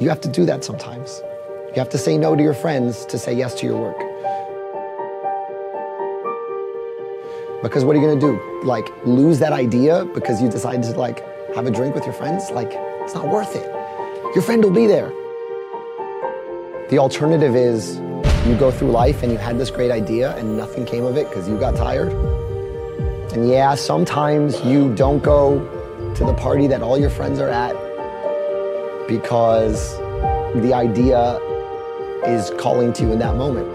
You have to do that sometimes. You have to say no to your friends to say yes to your work. Because what are you gonna do? Like lose that idea because you decided to like have a drink with your friends? Like it's not worth it. Your friend will be there. The alternative is you go through life and you had this great idea and nothing came of it because you got tired. And yeah, sometimes you don't go to the party that all your friends are at because the idea is calling to you in that moment.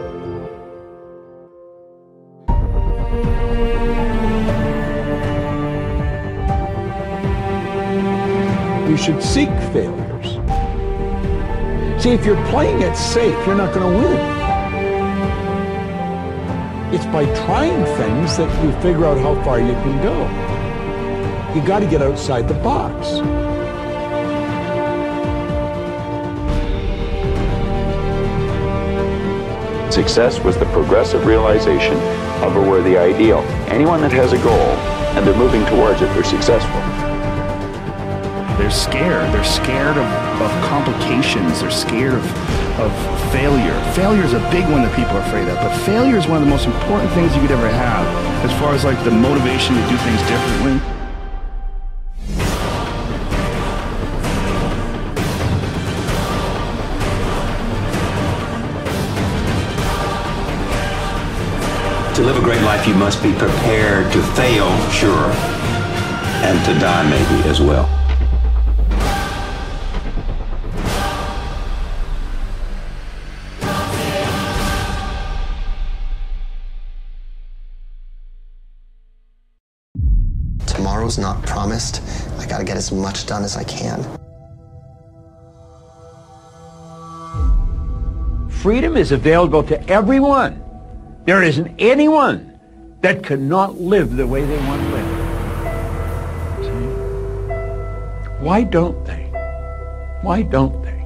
You should seek failures. See, if you're playing it safe, you're not going to win. It's by trying things that you figure out how far you can go. You got to get outside the box. Success was the progressive realization of a worthy ideal. Anyone that has a goal and they're moving towards it, they're successful. They're scared. They're scared of, of complications. They're scared of, of failure. Failure is a big one that people are afraid of, but failure is one of the most important things you could ever have as far as like the motivation to do things differently. To live a great life, you must be prepared to fail, sure, and to die maybe as well. Tomorrow's not promised. I gotta get as much done as I can. Freedom is available to everyone. There isn't anyone that cannot live the way they want to live. See? Why don't they? Why don't they?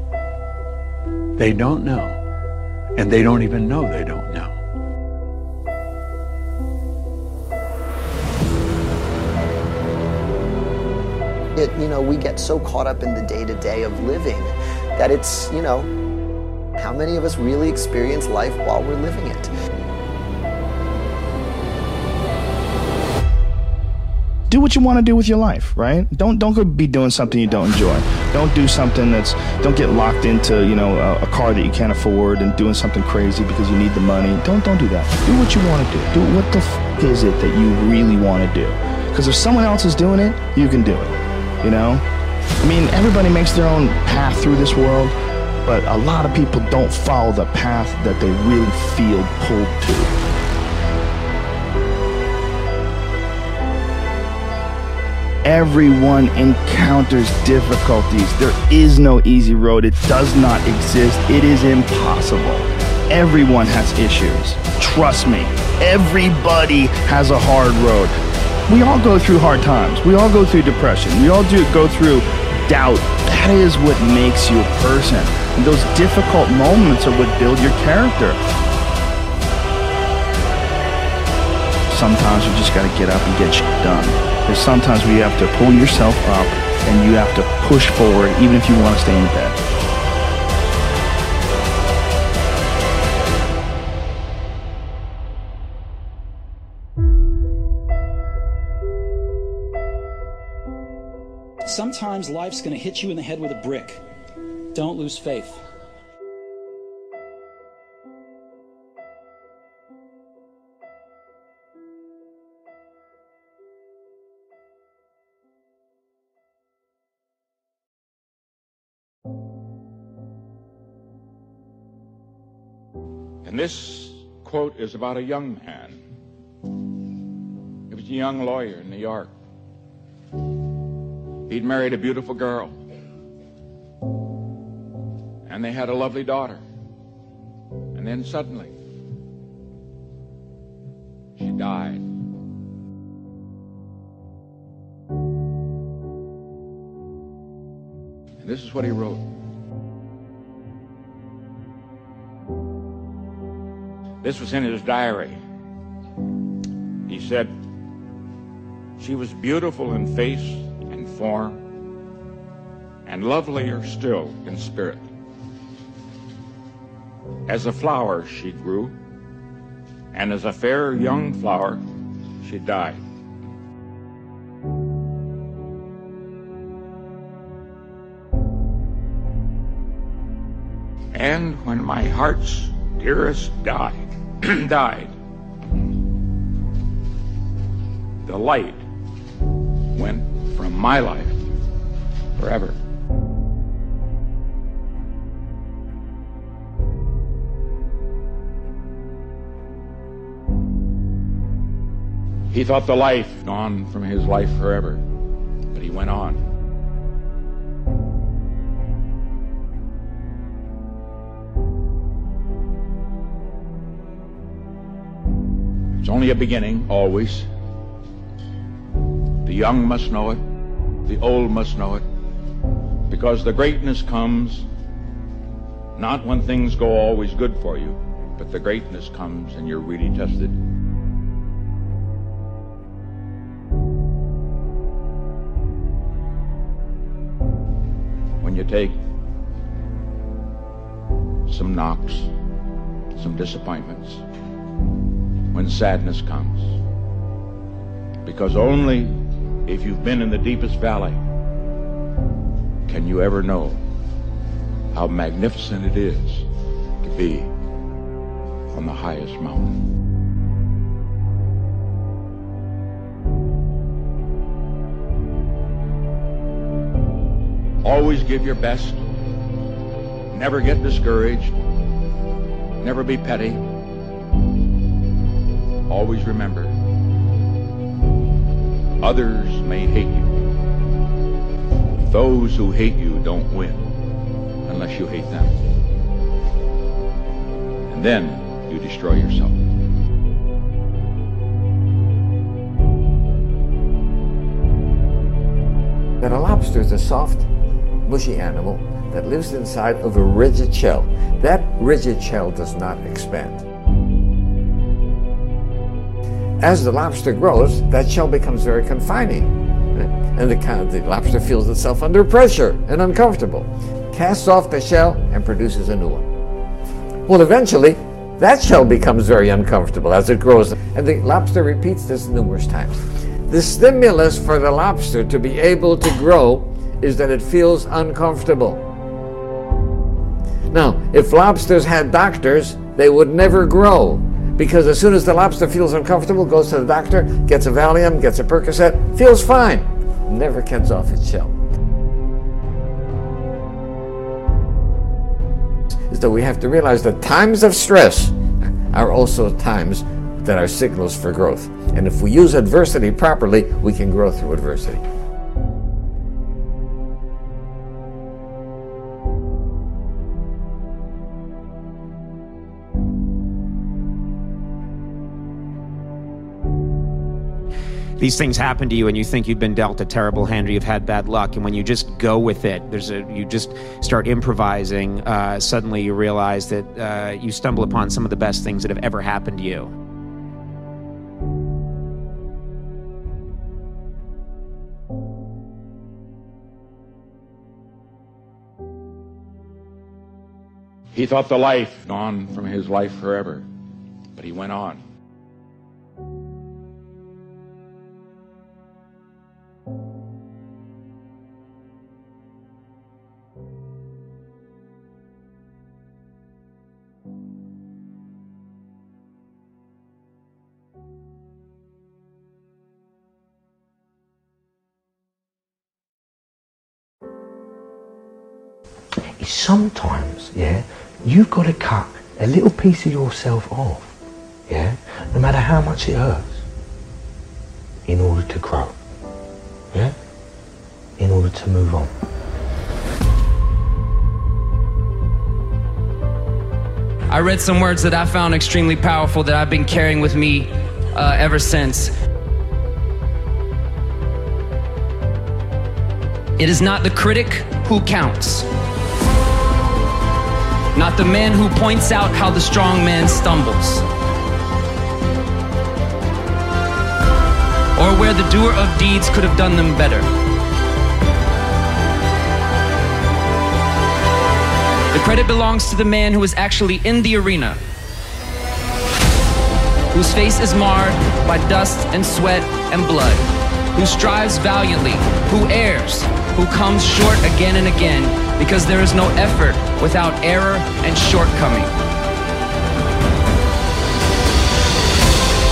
They don't know. And they don't even know they don't know. It, you know, we get so caught up in the day to day of living that it's, you know, how many of us really experience life while we're living it? Do what you want to do with your life, right? Don't don't go be doing something you don't enjoy. Don't do something that's don't get locked into you know a, a, car that you can't afford and doing something crazy because you need the money. Don't don't do that. Do what you want to do. Do what the f- is it that you really want to do? Because if someone else is doing it, you can do it. You know, I mean, everybody makes their own path through this world, but a lot of people don't follow the path that they really feel pulled to. Everyone encounters difficulties. There is no easy road. It does not exist. It is impossible. Everyone has issues. Trust me. Everybody has a hard road. We all go through hard times. We all go through depression. We all do go through doubt. That is what makes you a person. And those difficult moments are what build your character. Sometimes you just got to get up and get shit done. There's sometimes where you have to pull yourself up and you have to push forward even if you want to stay in bed. Sometimes life's going to hit you in the head with a brick. Don't lose faith. And this quote is about a young man. He was a young lawyer in New York. He'd married a beautiful girl. And they had a lovely daughter. And then suddenly, she died. And this is what he wrote. This was in his diary. He said, She was beautiful in face and form, and lovelier still in spirit. As a flower she grew, and as a fair young flower she died. And when my heart's dearest died, died, the light went from my life forever. He thought the life gone from his life forever, but he went on. It's only a beginning, always. The young must know it, the old must know it, because the greatness comes not when things go always good for you, but the greatness comes and you're really tested. When you take some knocks, some disappointments, when sadness comes. Because only if you've been in the deepest valley can you ever know how magnificent it is to be on the highest mountain. Always give your best. Never get discouraged. Never be petty. Always remember, others may hate you. Those who hate you don't win unless you hate them. And then you destroy yourself. That a lobster is a soft, mushy animal that lives inside of a rigid shell. That rigid shell does not expand. As the lobster grows, that shell becomes very confining. And the, kind the lobster feels itself under pressure and uncomfortable. Casts off the shell and produces a new one. Well, eventually, that shell becomes very uncomfortable as it grows. And the lobster repeats this numerous times. The stimulus for the lobster to be able to grow is that it feels uncomfortable. Now, if lobsters had doctors, they would never grow because as soon as the lobster feels uncomfortable, goes to the doctor, gets a Valium, gets a Percocet, feels fine, never gets off its shell. So we have to realize that times of stress are also times that are signals for growth. And if we use adversity properly, we can grow through adversity. These things happen to you and you think you've been dealt a terrible hand or you've had bad luck and when you just go with it there's a you just start improvising uh, suddenly you realize that uh, you stumble upon some of the best things that have ever happened to you He thought the life gone from his life forever, but he went on. Sometimes, yeah, you've got to cut a little piece of yourself off, yeah, no matter how much it hurts, in order to grow, yeah, in order to move on. I read some words that I found extremely powerful that I've been carrying with me uh, ever since. It is not the critic who counts not the man who points out how the strong man stumbles, or where the doer of deeds could have done them better. The credit belongs to the man who is actually in the arena, whose face is marred by dust and sweat and blood, who strives valiantly, who errs, who comes short again and again, because there is no effort without error and shortcoming.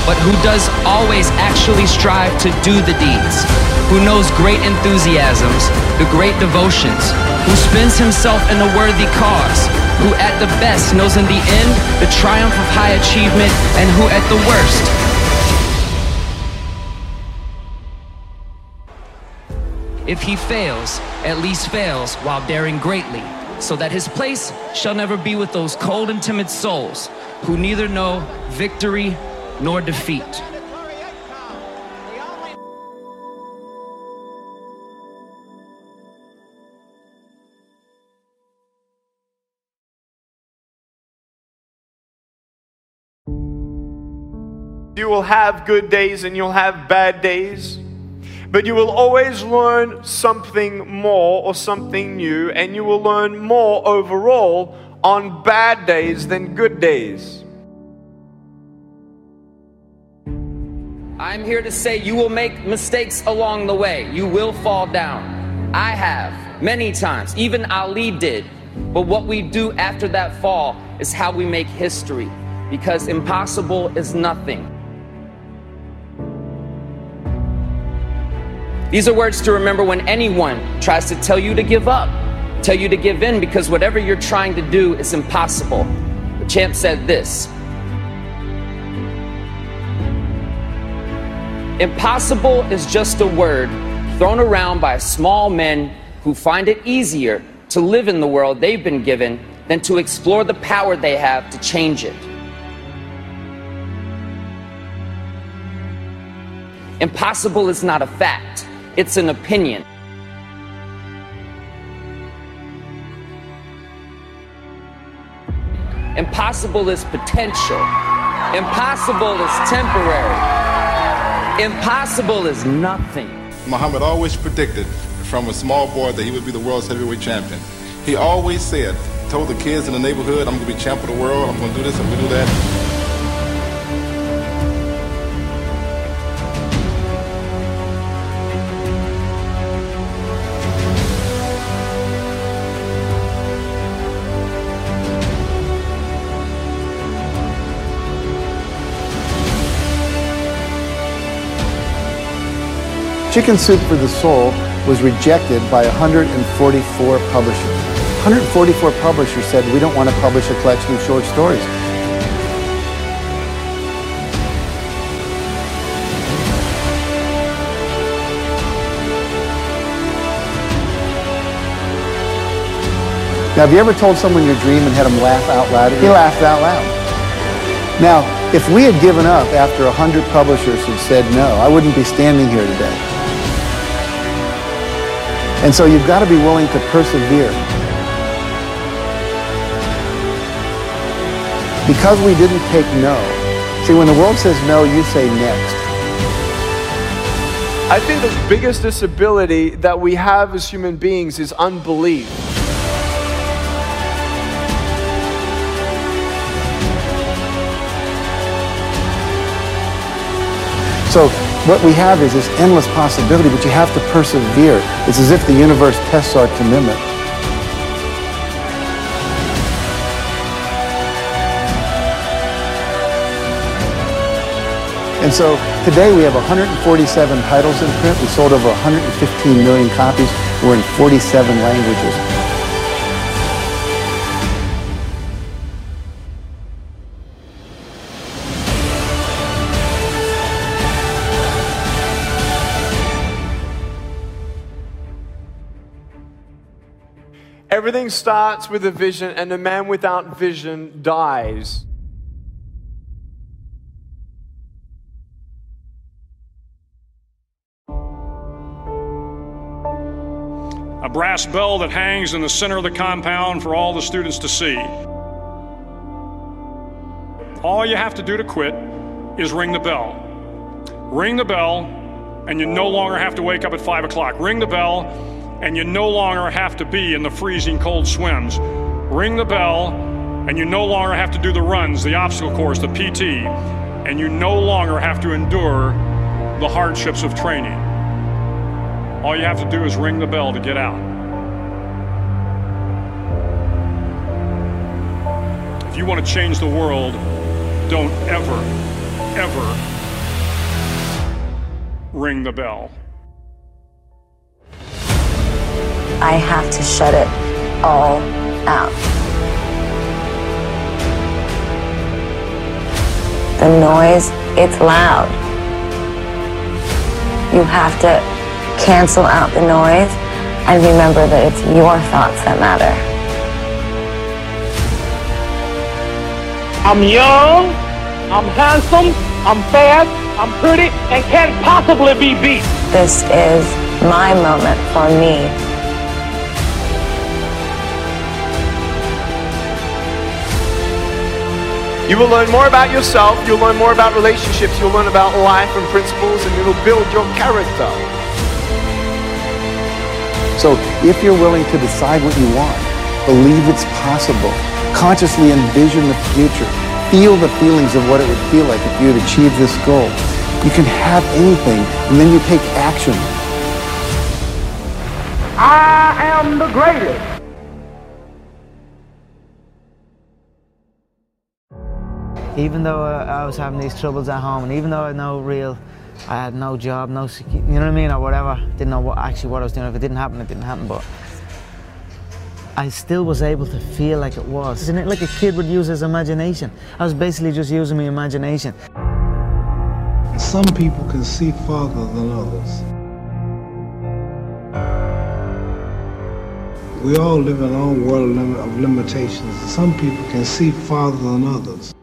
But who does always actually strive to do the deeds, who knows great enthusiasms, the great devotions, who spends himself in a worthy cause, who at the best knows in the end the triumph of high achievement, and who at the worst If he fails, at least fails while daring greatly, so that his place shall never be with those cold and timid souls who neither know victory nor defeat. You will have good days and you'll have bad days, but you will always learn something more or something new, and you will learn more overall on bad days than good days. I'm here to say you will make mistakes along the way. You will fall down. I have many times. Even Ali did. But what we do after that fall is how we make history because impossible is nothing. These are words to remember when anyone tries to tell you to give up, tell you to give in because whatever you're trying to do is impossible. The champ said this Impossible is just a word thrown around by small men who find it easier to live in the world they've been given than to explore the power they have to change it. Impossible is not a fact, it's an opinion. Impossible is potential. Impossible is temporary. Impossible is nothing. Muhammad always predicted from a small boy that he would be the world's heavyweight champion. He always said, told the kids in the neighborhood, I'm going to be champ of the world, I'm going to do this, I'm going to do that. Chicken Soup for the Soul was rejected by 144 publishers. 144 publishers said, we don't want to publish a collection of short stories. Now, have you ever told someone your dream and had them laugh out loud? He laughed out loud. Now, if we had given up after 100 publishers had said no, I wouldn't be standing here today. And so you've got to be willing to persevere. Because we didn't take no. See, when the world says no, you say next. I think the biggest disability that we have as human beings is unbelief. So what we have is this endless possibility, but you have to persevere. It's as if the universe tests our commitment. And so today we have 147 titles in print. We sold over 115 million copies. We're in 47 languages. Everything starts with a vision, and a man without vision dies. A brass bell that hangs in the center of the compound for all the students to see. All you have to do to quit is ring the bell. Ring the bell, and you no longer have to wake up at 5 o'clock. Ring the bell, and you no longer have to be in the freezing cold swims. ring the bell, and you no longer have to do the runs, the obstacle course, the PT, and you no longer have to endure the hardships of training. All you have to do is ring the bell to get out. If you want to change the world, don't ever, ever ring the bell. I have to shut it all out. The noise, it's loud. You have to cancel out the noise and remember that it's your thoughts that matter. I'm young, I'm handsome, I'm fast, I'm pretty, and can't possibly be beat. This is my moment for me. You will learn more about yourself, you'll learn more about relationships, you'll learn about life and principles, and it'll build your character. So if you're willing to decide what you want, believe it's possible, consciously envision the future, feel the feelings of what it would feel like if you had achieved this goal, you can have anything, and then you take action. I am the greatest. Even though I was having these troubles at home, and even though I had no real, I had no job, no, you know what I mean, or whatever, didn't know what actually what I was doing. If it didn't happen, it didn't happen. But I still was able to feel like it was. Isn't it like a kid would use his imagination? I was basically just using my imagination. Some people can see farther than others. We all live in our own world of limitations. Some people can see farther than others.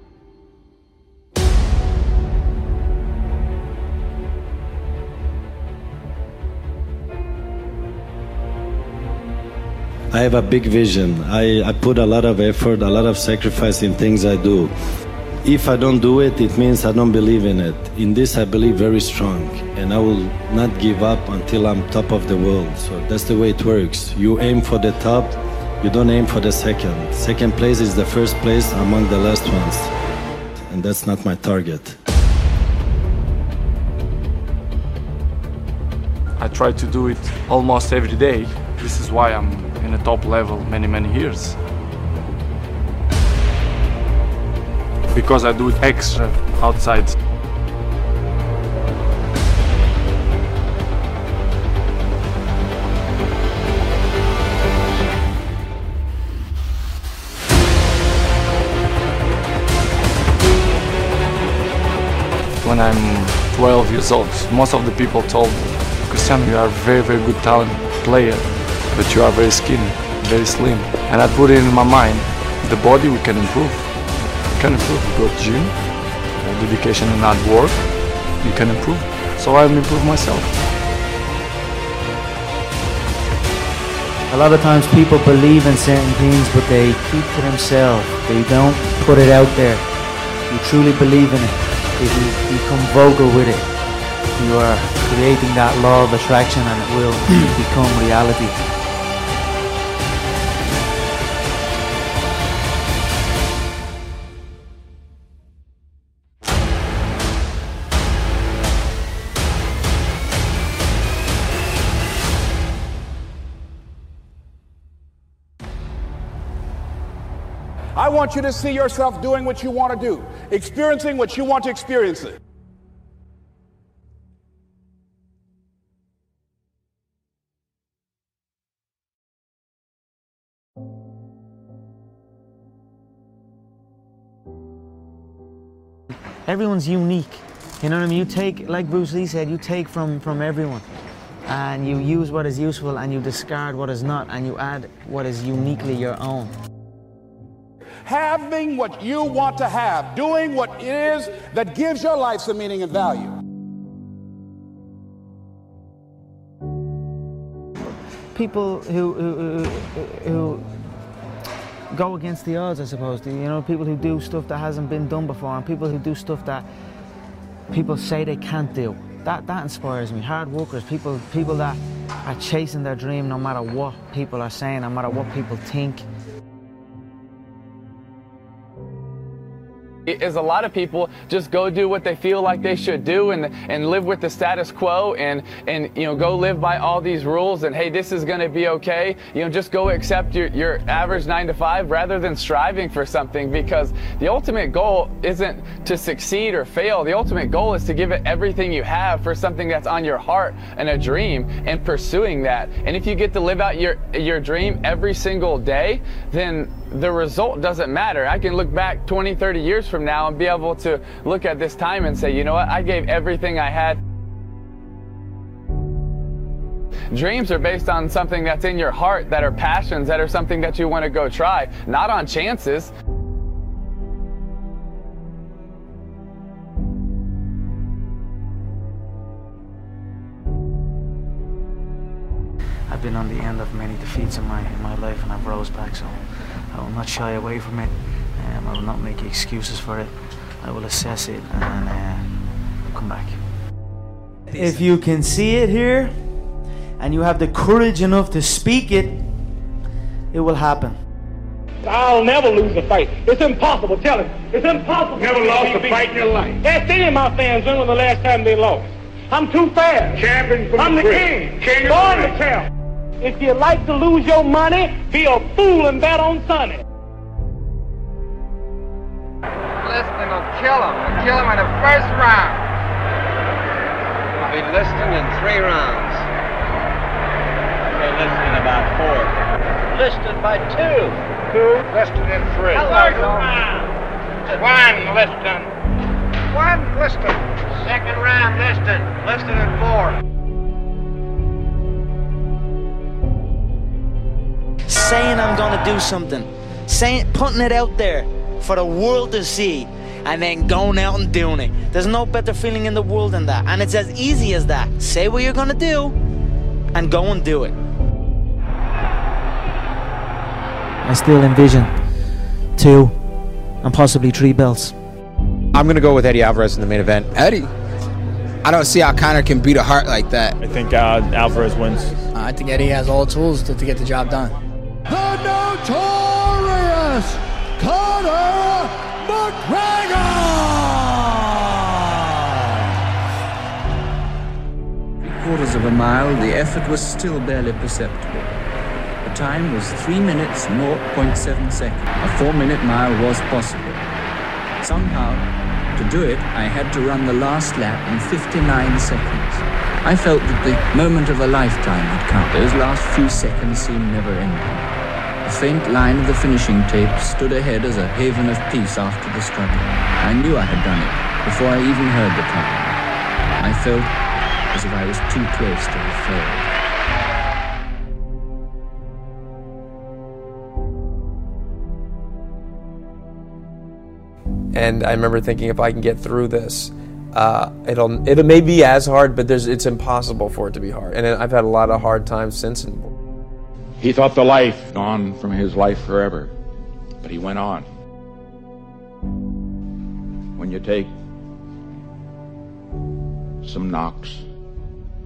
I have a big vision. I, I put a lot of effort, a lot of sacrifice in things I do. If I don't do it, it means I don't believe in it. In this, I believe very strong, and I will not give up until I'm top of the world. So that's the way it works. You aim for the top, you don't aim for the second. Second place is the first place among the last ones, and that's not my target. I try to do it almost every day. This is why I'm in a top level many, many years. Because I do it extra outside. When I'm 12 years old, most of the people told me, Cristiano, you are a very, very good talent player, but you are very skinny, very slim. And I put it in my mind, the body we can improve. We can improve. You go to gym, uh, dedication and hard work, you can improve. So I'll improve myself. A lot of times people believe in certain things, but they keep to themselves. They don't put it out there. You truly believe in it. If you become vocal with it, you are creating that law of attraction and it will become reality. Want you to see yourself doing what you want to do, experiencing what you want to experience it. Everyone's unique. You know what I mean? You take, like Bruce Lee said, you take from, from everyone. And you use what is useful and you discard what is not and you add what is uniquely your own. Having what you want to have, doing what it is that gives your life some meaning and value. People who, who, who, go against the odds, I suppose. You know, people who do stuff that hasn't been done before, and people who do stuff that people say they can't do. That that inspires me. Hard workers, people people that are chasing their dream no matter what people are saying, no matter what people think. Is a lot of people just go do what they feel like they should do and and live with the status quo and and you know go live by all these rules and hey this is going to be okay. You know just go accept your your average 9 to 5 rather than striving for something because the ultimate goal isn't to succeed or fail. The ultimate goal is to give it everything you have for something that's on your heart and a dream and pursuing that. And if you get to live out your your dream every single day then the result doesn't matter. I can look back 20, 30 years from now and be able to look at this time and say, you know what, I gave everything I had. Dreams are based on something that's in your heart, that are passions, that are something that you want to go try, not on chances. I've been on the end of many defeats in my in my life, and I've rose back. So I will not shy away from it. Um, I will not make excuses for it. I will assess it and uh, come back. If you can see it here, and you have the courage enough to speak it, it will happen. I'll never lose a fight. It's impossible. Tell him. It's impossible. Never lost a fight in your life. Ask any of my fans when was the last time they lost. I'm too fast. Champion from I'm the the king. King of Born the the champ. If you like to lose your money, be a fool and bet on Sonny. Liston will kill him. He'll kill him in the first round. I'll be Liston in three rounds. Okay, Liston in about four. Liston by two. Two. Liston in three. Hello, One, Liston. One, Liston. Second round, Liston. Liston in four. Saying I'm gonna do something, saying putting it out there for the world to see, and then going out and doing it. There's no better feeling in the world than that, and it's as easy as that. Say what you're gonna do, and go and do it. I still envision two and possibly three belts. I'm gonna go with Eddie Alvarez in the main event. Eddie. I don't see how Conor can beat a heart like that. I think uh, Alvarez wins. I think Eddie has all the tools to, to get the job done. The notorious Conor McGregor! Three quarters of a mile, the effort was still barely perceptible. The time was 3 minutes 0.7 seconds. A 4 minute mile was possible. Somehow, to do it, I had to run the last lap in 59 seconds. I felt that the moment of a lifetime had come. Those last few seconds seemed never ending. The faint line of the finishing tape stood ahead as a haven of peace after the struggle. I knew I had done it before I even heard the time. I felt as if I was too close to have failed. and I remember thinking if I can get through this, uh, it'll it may be as hard, but there's it's impossible for it to be hard. And I've had a lot of hard times since. He thought the life gone from his life forever, but he went on. When you take some knocks,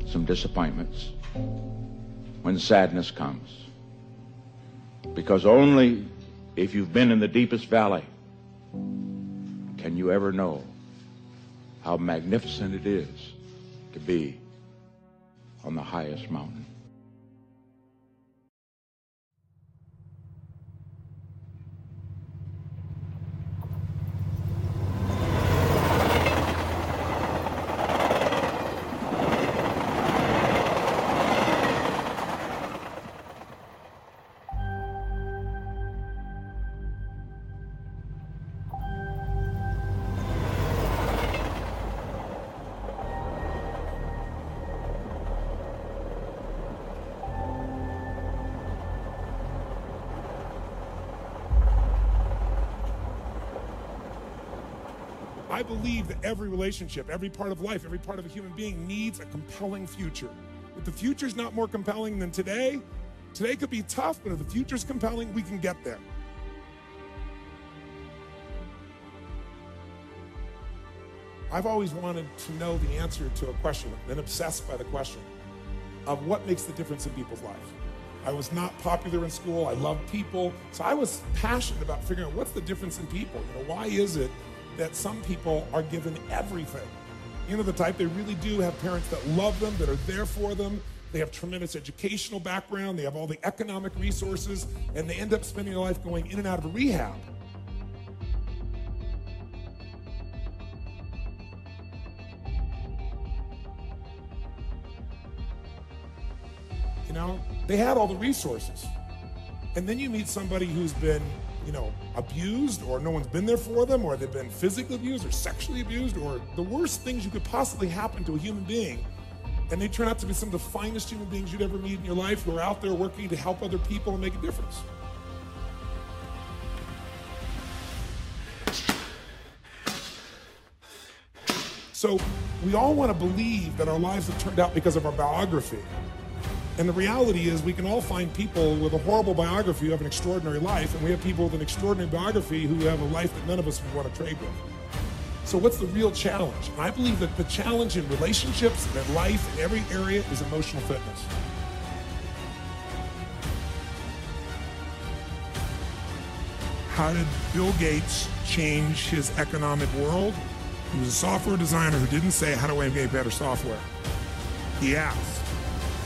some disappointments, when sadness comes, because only if you've been in the deepest valley can you ever know how magnificent it is to be on the highest mountain. Believe that every relationship, every part of life, every part of a human being needs a compelling future. If the future's not more compelling than today, today could be tough, but if the future's compelling, we can get there. I've always wanted to know the answer to a question, been obsessed by the question of what makes the difference in people's life. I was not popular in school. I loved people. So I was passionate about figuring out what's the difference in people. You know, why is it that some people are given everything. You know, the type they really do have parents that love them, that are there for them. They have tremendous educational background, they have all the economic resources, and they end up spending their life going in and out of rehab. You know, they had all the resources. And then you meet somebody who's been, you know, abused or no one's been there for them or they've been physically abused or sexually abused or the worst things you could possibly happen to a human being. And they turn out to be some of the finest human beings you'd ever meet in your life who are out there working to help other people and make a difference. So we all want to believe that our lives have turned out because of our biography. And the reality is, we can all find people with a horrible biography who have an extraordinary life, and we have people with an extraordinary biography who have a life that none of us would want to trade with. So, what's the real challenge? And I believe that the challenge in relationships and in life, in every area, is emotional fitness. How did Bill Gates change his economic world? He was a software designer who didn't say, How do I make better software? He asked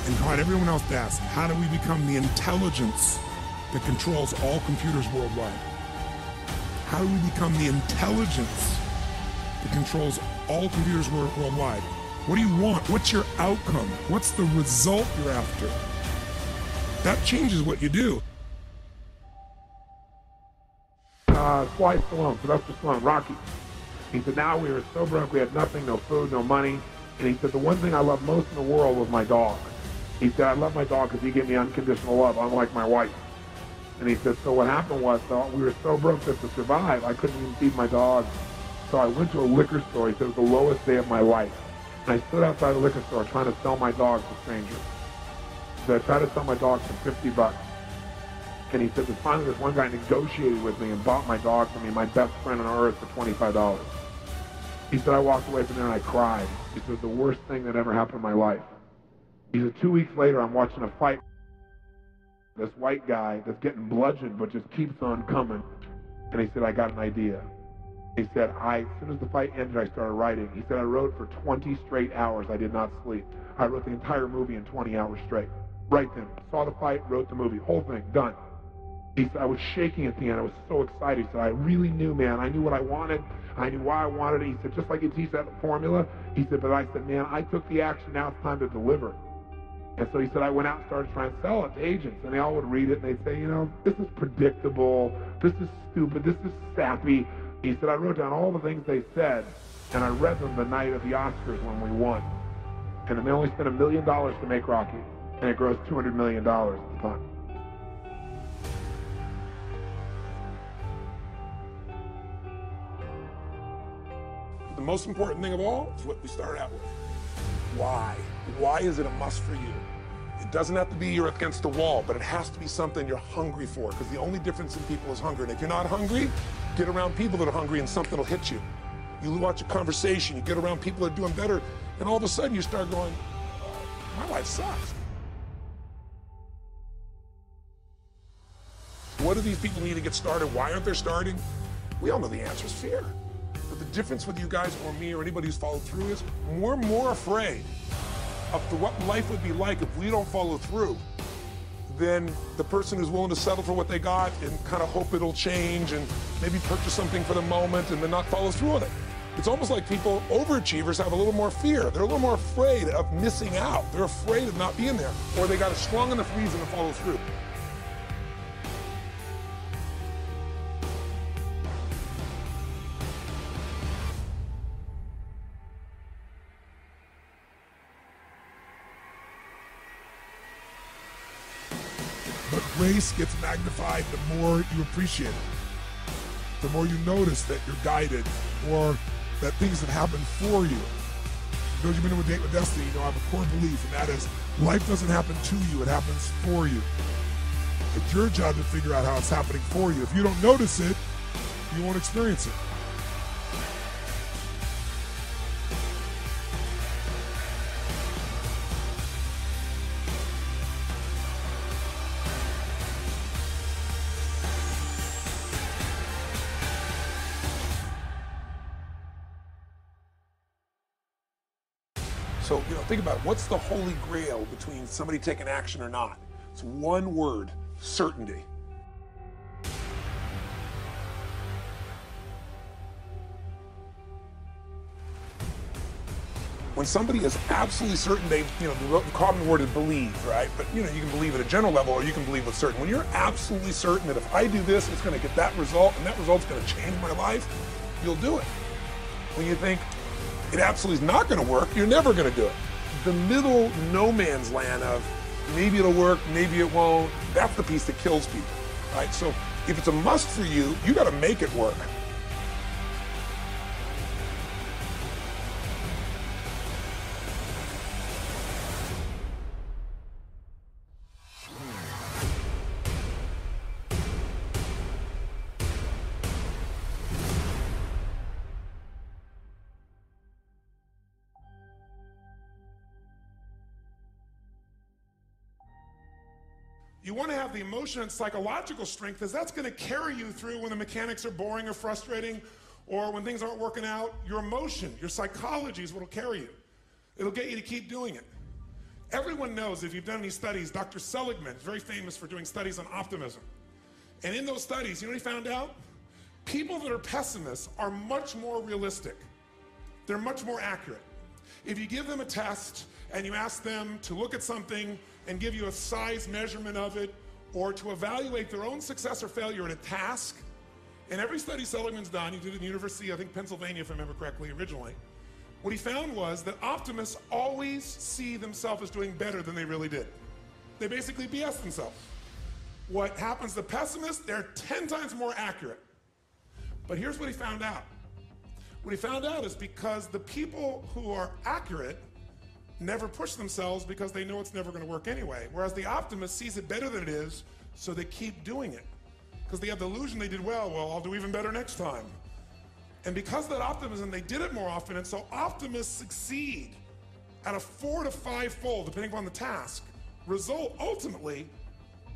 and taught everyone else to ask, how do we become the intelligence that controls all computers worldwide? How do we become the intelligence that controls all computers worldwide? What do you want? What's your outcome? What's the result you're after? That changes what you do. uh, Sly Stallone, Sylvester Stallone, Rocky. He said, now we were so broke, we had nothing, no food, no money. And he said, the one thing I loved most in the world was my dog. He said, I love my dog because he gave me unconditional love, unlike my wife. And he said, so what happened was, though, we were so broke that to survive, I couldn't even feed my dog. So I went to a liquor store. He said, it was the lowest day of my life. And I stood outside the liquor store trying to sell my dog to strangers. So I tried to sell my dog for 50 bucks. And he said that finally this one guy negotiated with me and bought my dog for me, my best friend on earth, for $25. He said I walked away from there and I cried. He said the worst thing that ever happened in my life. He said two weeks later I'm watching a fight. This white guy that's getting bludgeoned but just keeps on coming. And he said, I got an idea. He said, I, as soon as the fight ended, I started writing. He said, I wrote for 20 straight hours. I did not sleep. I wrote the entire movie in 20 hours straight. Right then. Saw the fight, wrote the movie. Whole thing, done. He said, I was shaking at the end. I was so excited. He said, I really knew, man. I knew what I wanted. I knew why I wanted it. He said, just like you teach that formula. He said, but I said, man, I took the action. Now it's time to deliver. And so he said, I went out and started trying to sell it to agents. And they all would read it and they'd say, you know, this is predictable. This is stupid. This is sappy. He said, I wrote down all the things they said and I read them the night of the Oscars when we won. And they only spent a million dollars to make Rocky. And it grossed $200 million at the time. The most important thing of all is what we started out with. Why? Why is it a must for you? It doesn't have to be you're against the wall, but it has to be something you're hungry for because the only difference in people is hunger. And if you're not hungry, get around people that are hungry and something will hit you. You watch a conversation, you get around people that are doing better, and all of a sudden you start going, oh, my life sucks. What do these people need to get started? Why aren't they starting? We all know the answer is fear. But the difference with you guys or me or anybody who's followed through is we're more afraid of the, what life would be like if we don't follow through than the person who's willing to settle for what they got and kind of hope it'll change and maybe purchase something for the moment and then not follow through on it. It's almost like people, overachievers, have a little more fear. They're a little more afraid of missing out. They're afraid of not being there. Or they got a strong enough reason to follow through. Gets magnified the more you appreciate it. The more you notice that you're guided or that things have happened for you. Those you've been a date with destiny, you know, I have a core belief, and that is life doesn't happen to you, it happens for you. It's your job to figure out how it's happening for you. If you don't notice it, you won't experience it. Think about it. what's the holy grail between somebody taking action or not? It's one word certainty. when somebody is absolutely certain they, you know, the common word is believe, right? But, you know, you can believe at a general level or you can believe with certain. When you're absolutely certain that if I do this, it's going to get that result and that result's going to change my life, you'll do it. When you think it absolutely is not going to work, you're never going to do it. The middle no man's land of maybe it'll work, maybe it won't, that's the piece that kills people, right? So if it's a must for you, you got to make it work. The emotion and psychological strength is that's going to carry you through when the mechanics are boring or frustrating or when things aren't working out. Your emotion, your psychology is what will carry you. It'll get you to keep doing it. Everyone knows, if you've done any studies, Dr. Seligman is very famous for doing studies on optimism. And in those studies, you know what he found out? People that are pessimists are much more realistic. They're much more accurate. If you give them a test and you ask them to look at something and give you a size measurement of it or to evaluate their own success or failure in a task, in every study Seligman's done, he did it in the University, I think Pennsylvania, if I remember correctly, originally, what he found was that optimists always see themselves as doing better than they really did. They basically BS themselves. What happens to pessimists, they're 10 times more accurate. But here's what he found out. What he found out is because the people who are accurate never push themselves because they know it's never going to work anyway. Whereas the optimist sees it better than it is, so they keep doing it. Because they have the illusion they did well, well, I'll do even better next time. And because of that optimism, they did it more often, and so optimists succeed at a four to five fold, depending upon the task, result ultimately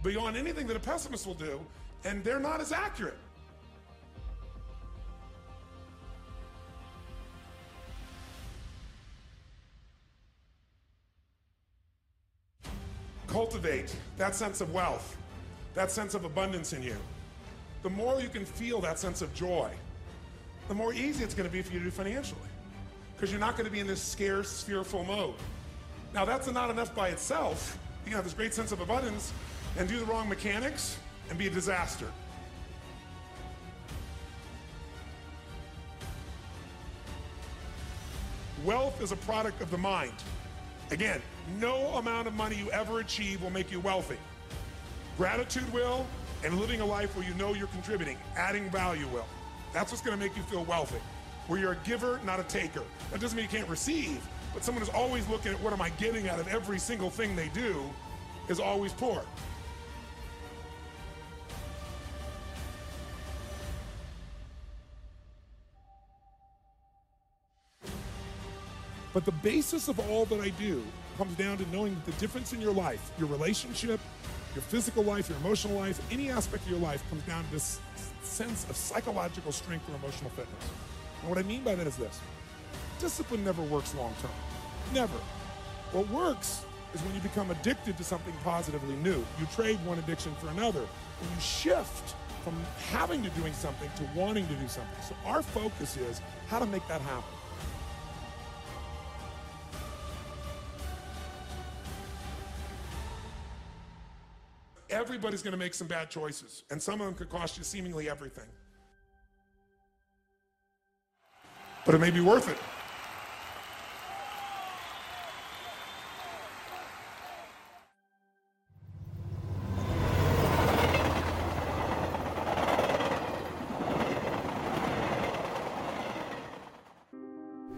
beyond anything that a pessimist will do, and they're not as accurate. Cultivate that sense of wealth, that sense of abundance in you, the more you can feel that sense of joy, the more easy it's going to be for you to do financially. Because you're not going to be in this scarce, fearful mode. Now, that's not enough by itself. You can have this great sense of abundance and do the wrong mechanics and be a disaster. Wealth is a product of the mind. Again, no amount of money you ever achieve will make you wealthy. Gratitude will, and living a life where you know you're contributing, adding value will. That's what's going to make you feel wealthy. Where you're a giver, not a taker. That doesn't mean you can't receive, but someone who's always looking at what am I getting out of every single thing they do is always poor. But the basis of all that I do comes down to knowing that the difference in your life, your relationship, your physical life, your emotional life, any aspect of your life comes down to this sense of psychological strength or emotional fitness. And what I mean by that is this discipline never works long term. Never. What works is when you become addicted to something positively new. You trade one addiction for another. When you shift from having to doing something to wanting to do something. So our focus is how to make that happen. Everybody's going to make some bad choices, and some of them could cost you seemingly everything. But it may be worth it.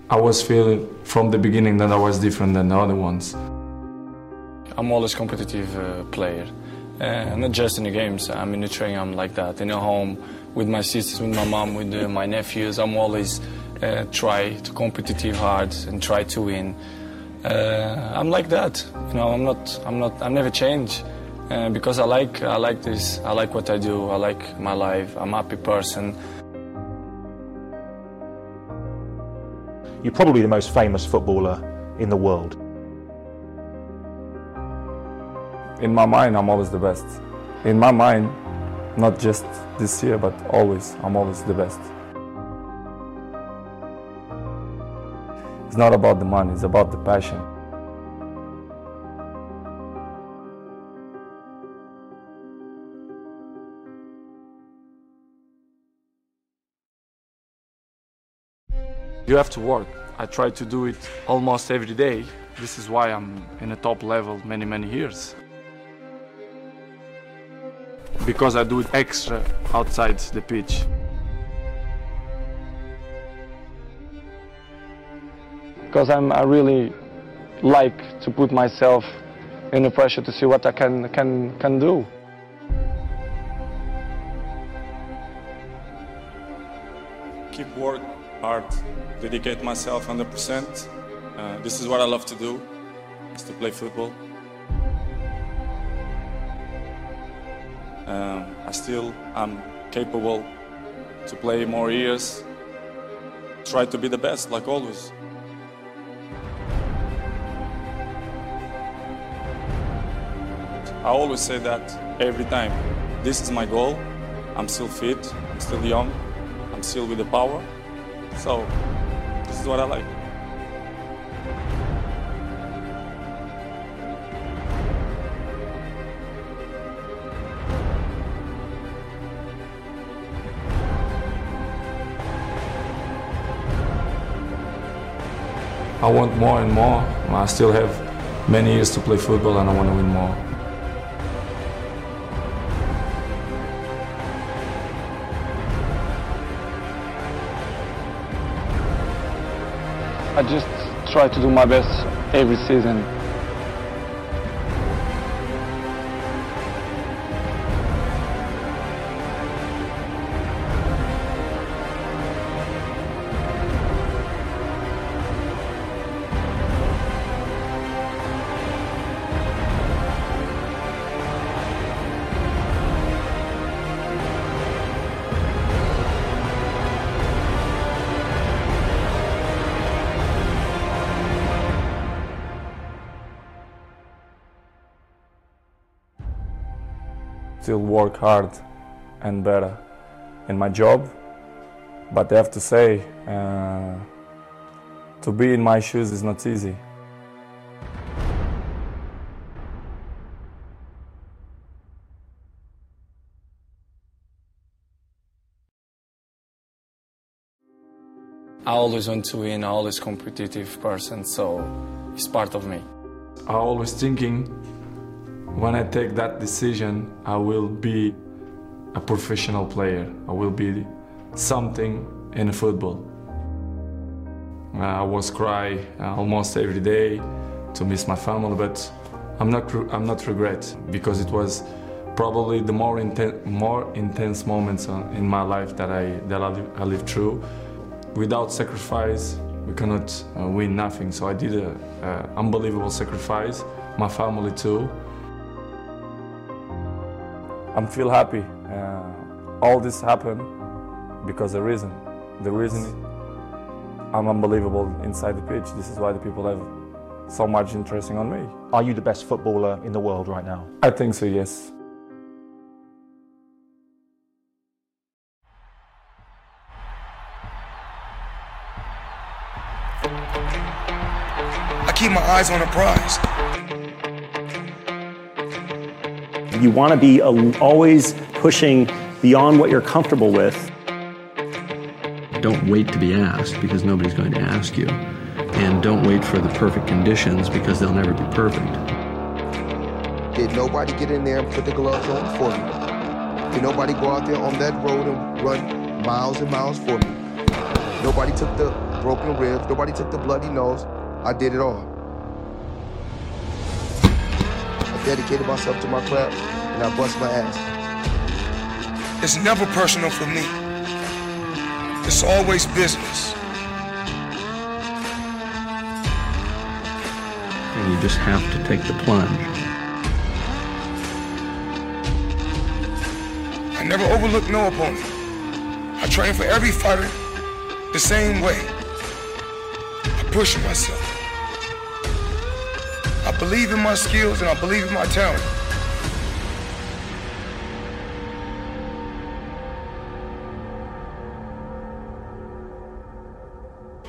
I was feeling from the beginning that I was different than the other ones. I'm always competitive uh, player. Uh, not just in the games. I'm in the training. I'm like that. In the home, with my sisters, with my mom, with uh, my nephews. I'm always uh, try to competitive hard and try to win. Uh, I'm like that. You know, I'm not. I'm not. I'm never change. Because I like. I like this. I like what I do. I like my life. I'm a happy person. You're probably the most famous footballer in the world? In my mind, I'm always the best. In my mind, not just this year, but always, I'm always the best. It's not about the money, it's about the passion. You have to work. I try to do it almost every day. This is why I'm in a top level many, many years. Because I do it extra outside the pitch. Because I'm, I really like to put myself in the pressure to see what I can, can, can do. Keep work hard, dedicate myself 100%. Uh, this is what I love to do, is to play football. Um, I still am capable to play more years. Try to be the best, like always. I always say that every time. This is my goal. I'm still fit, I'm still young, I'm still with the power. So, this is what I like. I want more and more. I still have many years to play football and I want to win more. I just try to do my best every season. Still work hard and better in my job, but I have to say, uh, to be in my shoes is not easy. I always want to win, I always competitive person, so it's part of me. I always thinking when I take that decision, I will be a professional player. I will be something in football. I was cry almost every day to miss my family, but I'm not I'm not regret because it was probably the more intense more intense moments in my life that I that I, I lived through. Without sacrifice, we cannot uh, win nothing. So I did an unbelievable sacrifice. My family too. I'm feel happy. Uh, all this happened because the reason. The reason I'm unbelievable inside the pitch. This is why the people have so much interest on me. Are you the best footballer in the world right now? I think so, yes. I keep my eyes on the prize. You want to be always pushing beyond what you're comfortable with. Don't wait to be asked because nobody's going to ask you. And don't wait for the perfect conditions because they'll never be perfect. Did nobody get in there and put the gloves on for me? Did nobody go out there on that road and run miles and miles for me? Nobody took the broken ribs. Nobody took the bloody nose. I did it all. Dedicated myself to my craft and I bust my ass. It's never personal for me. It's always business. And you just have to take the plunge. I never overlook no opponent. I train for every fighter the same way. I push myself. Believe in my skills and I believe in my talent.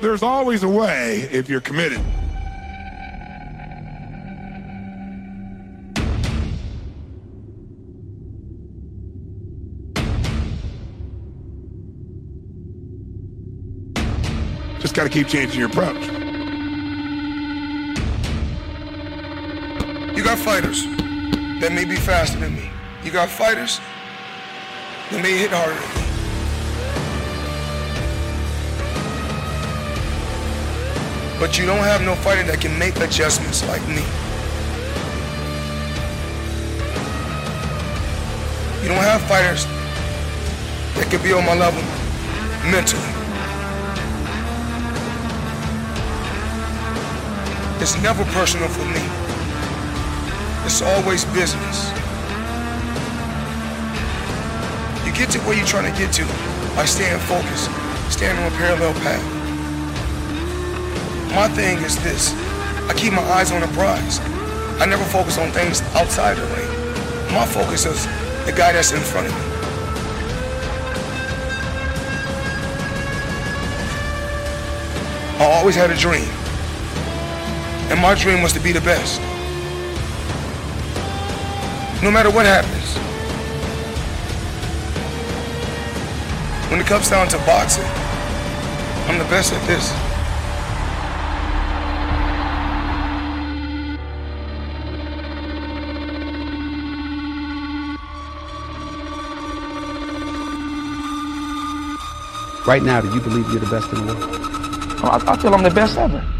There's always a way if you're committed. Just got to keep changing your approach. Fighters that may be faster than me. You got fighters that may hit harder than me. But you don't have no fighter that can make adjustments like me. You don't have fighters that can be on my level mentally. It's never personal for me. It's always business. You get to where you're trying to get to by staying focused, staying on a parallel path. My thing is this. I keep my eyes on the prize. I never focus on things outside the ring. My focus is the guy that's in front of me. I always had a dream. And my dream was to be the best. No matter what happens. When it comes down to boxing, I'm the best at this. Right now, do you believe you're the best in the world? I, I feel I'm the best ever.